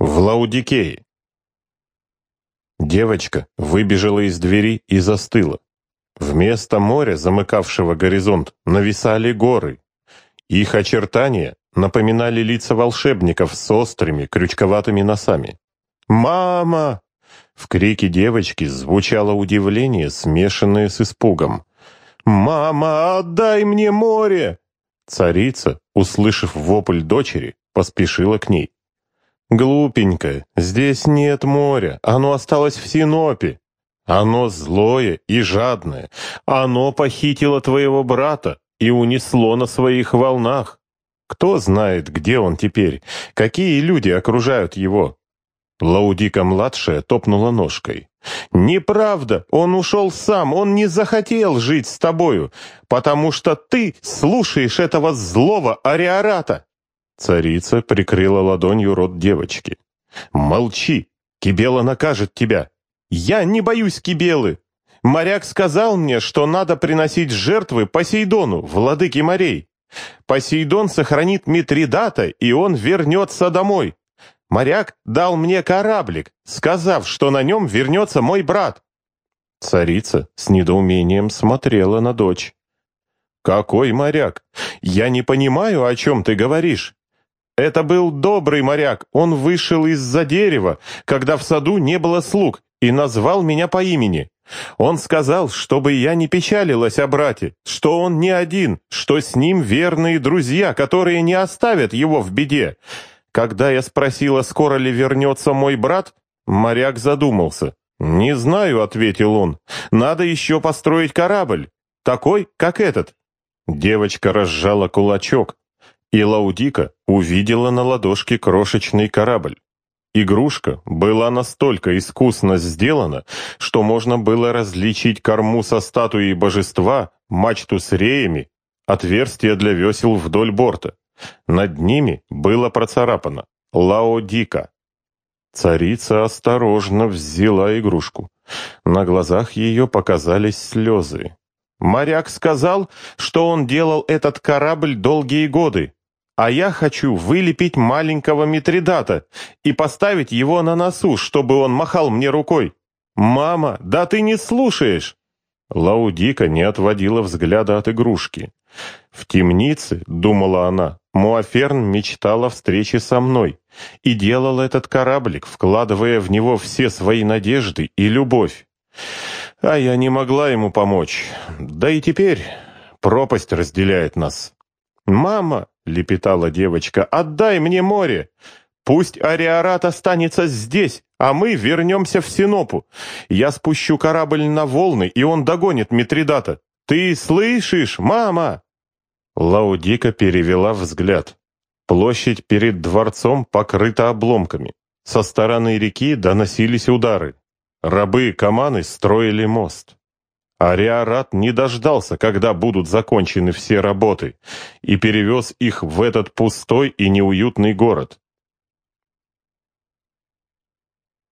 В Лаудикее. Девочка выбежала из двери и застыла. Вместо моря, замыкавшего горизонт, нависали горы. Их очертания напоминали лица волшебников с острыми, крючковатыми носами. «Мама!» В крике девочки звучало удивление, смешанное с испугом. «Мама, отдай мне море!» Царица, услышав вопль дочери, поспешила к ней. «Глупенькая, здесь нет моря, оно осталось в Синопе. Оно злое и жадное. Оно похитило твоего брата и унесло на своих волнах. Кто знает, где он теперь, какие люди окружают его?» Лаудика-младшая топнула ножкой. «Неправда! Он ушел сам, он не захотел жить с тобою, потому что ты слушаешь этого злого ариарата!» Царица прикрыла ладонью рот девочки. «Молчи! Кибела накажет тебя! Я не боюсь Кибелы! Моряк сказал мне, что надо приносить жертвы Посейдону, владыке морей. Посейдон сохранит Митридата, и он вернется домой. Моряк дал мне кораблик, сказав, что на нем вернется мой брат». Царица с недоумением смотрела на дочь. «Какой моряк? Я не понимаю, о чем ты говоришь. Это был добрый моряк. Он вышел из-за дерева, когда в саду не было слуг, и назвал меня по имени. Он сказал, чтобы я не печалилась о брате, что он не один, что с ним верные друзья, которые не оставят его в беде. Когда я спросила, скоро ли вернется мой брат, моряк задумался. «Не знаю», — ответил он, — «надо еще построить корабль, такой, как этот». Девочка разжала кулачок, и Лаудика увидела на ладошке крошечный корабль. Игрушка была настолько искусно сделана, что можно было различить корму со статуей божества, мачту с реями, отверстия для весел вдоль борта. Над ними было процарапано «Лаодика». Царица осторожно взяла игрушку. На глазах ее показались слезы. Моряк сказал, что он делал этот корабль долгие годы, а я хочу вылепить маленького Митридата и поставить его на носу, чтобы он махал мне рукой. Мама, да ты не слушаешь!» Лаудика не отводила взгляда от игрушки. «В темнице, — думала она, — Муаферн мечтал о встрече со мной и делал этот кораблик, вкладывая в него все свои надежды и любовь. А я не могла ему помочь. Да и теперь пропасть разделяет нас. «Мама!» — лепетала девочка. «Отдай мне море! Пусть Ариарат останется здесь, а мы вернемся в Синопу. Я спущу корабль на волны, и он догонит Митридата. Ты слышишь, мама?» Лаудика перевела взгляд. Площадь перед дворцом покрыта обломками. Со стороны реки доносились удары. Рабы Каманы строили мост. Ариарат не дождался, когда будут закончены все работы, и перевез их в этот пустой и неуютный город.